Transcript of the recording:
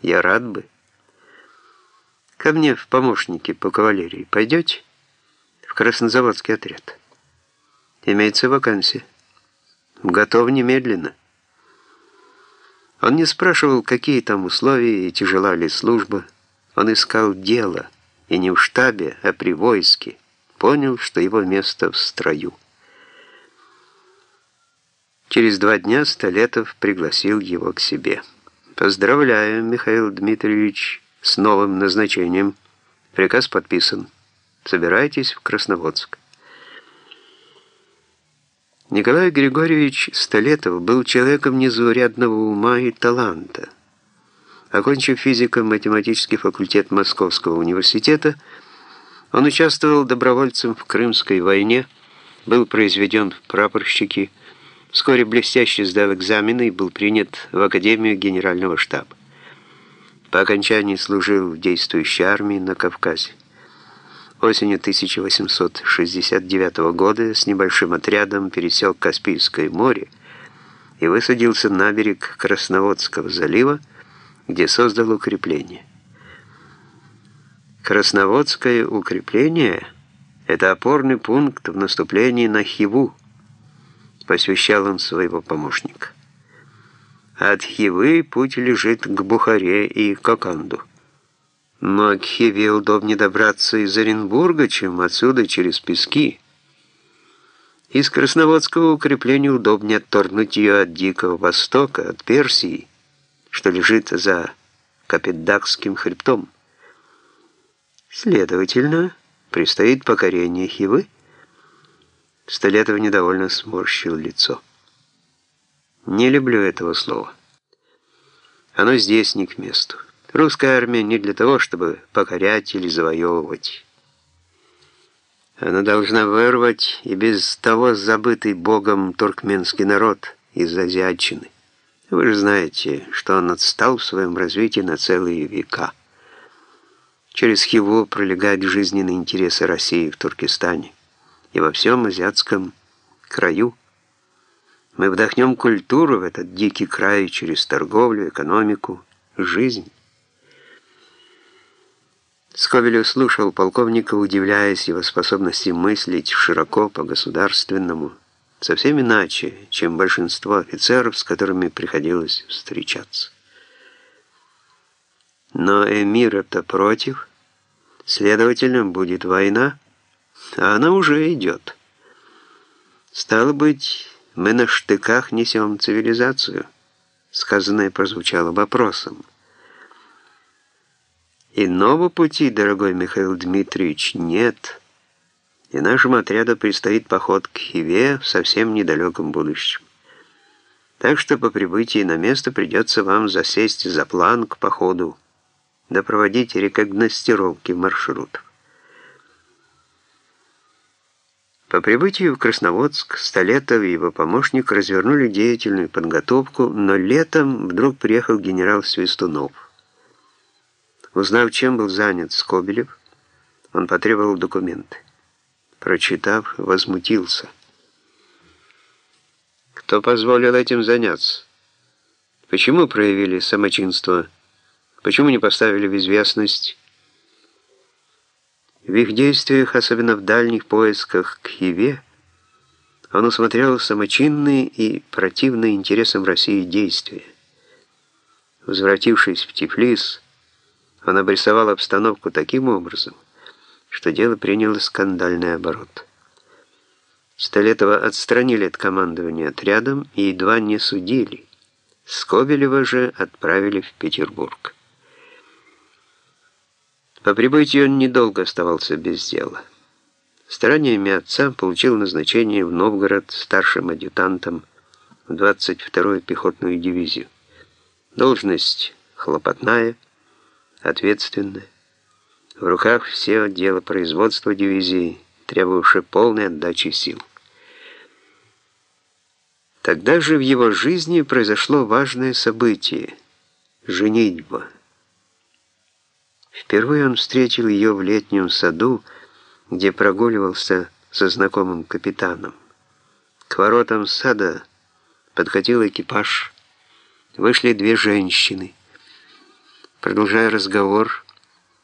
Я рад бы. Ко мне в помощники по кавалерии пойдете? В Краснозаводский отряд. Имеется вакансия. Готов немедленно. Он не спрашивал, какие там условия и тяжела ли служба. Он искал дело, и не в штабе, а при войске. Понял, что его место в строю. Через два дня Столетов пригласил его к себе. «Поздравляю, Михаил Дмитриевич, с новым назначением. Приказ подписан. Собирайтесь в Красноводск». Николай Григорьевич Столетов был человеком незаурядного ума и таланта. Окончив физико-математический факультет Московского университета, он участвовал добровольцем в Крымской войне, был произведен в прапорщики, вскоре блестяще сдал экзамены и был принят в Академию Генерального штаба. По окончании служил в действующей армии на Кавказе. Осенью 1869 года с небольшим отрядом пересек Каспийское море и высадился на берег Красноводского залива, где создал укрепление. Красноводское укрепление – это опорный пункт в наступлении на Хиву, посвящал он своего помощника. От Хивы путь лежит к Бухаре и Коканду. Но к Хиве удобнее добраться из Оренбурга, чем отсюда через пески. Из Красноводского укрепления удобнее отторгнуть ее от Дикого Востока, от Персии, что лежит за Капетдакским хребтом. Следовательно, предстоит покорение Хивы. Столетов недовольно сморщил лицо. Не люблю этого слова. Оно здесь не к месту. Русская армия не для того, чтобы покорять или завоевывать. Она должна вырвать и без того забытый Богом туркменский народ из Азиатчины. Вы же знаете, что он отстал в своем развитии на целые века. Через Хиву пролегают жизненные интересы России в Туркестане и во всем азиатском краю. Мы вдохнем культуру в этот дикий край через торговлю, экономику, жизнь. Скобелев слушал полковника, удивляясь его способности мыслить широко по-государственному, совсем иначе, чем большинство офицеров, с которыми приходилось встречаться. Но эмир-то против, следовательно, будет война, а она уже идет. Стало быть, мы на штыках несем цивилизацию, сказанное прозвучало вопросом. Иного пути, дорогой Михаил Дмитриевич, нет. И нашему отряду предстоит поход к Хиве в совсем недалеком будущем. Так что по прибытии на место придется вам засесть за план к походу, да проводить рекогностировки маршрутов. По прибытию в Красноводск Столетов и его помощник развернули деятельную подготовку, но летом вдруг приехал генерал Свистунов. Узнав, чем был занят Скобелев, он потребовал документы. Прочитав, возмутился. Кто позволил этим заняться? Почему проявили самочинство? Почему не поставили в известность? В их действиях, особенно в дальних поисках к Хиве, он усмотрел самочинные и противные интересам России действия. Возвратившись в Тифлис, он обрисовал обстановку таким образом, что дело приняло скандальный оборот. Столетова отстранили от командования отрядом и едва не судили. Скобелева же отправили в Петербург. По прибытию он недолго оставался без дела. Стараниями отца получил назначение в Новгород старшим адъютантом в 22-ю пехотную дивизию. Должность хлопотная, ответственная. В руках все дело производства дивизии, требовавшее полной отдачи сил. Тогда же в его жизни произошло важное событие – женитьба. Впервые он встретил ее в летнем саду, где прогуливался со знакомым капитаном. К воротам сада подкатил экипаж. Вышли две женщины – Продолжая разговор,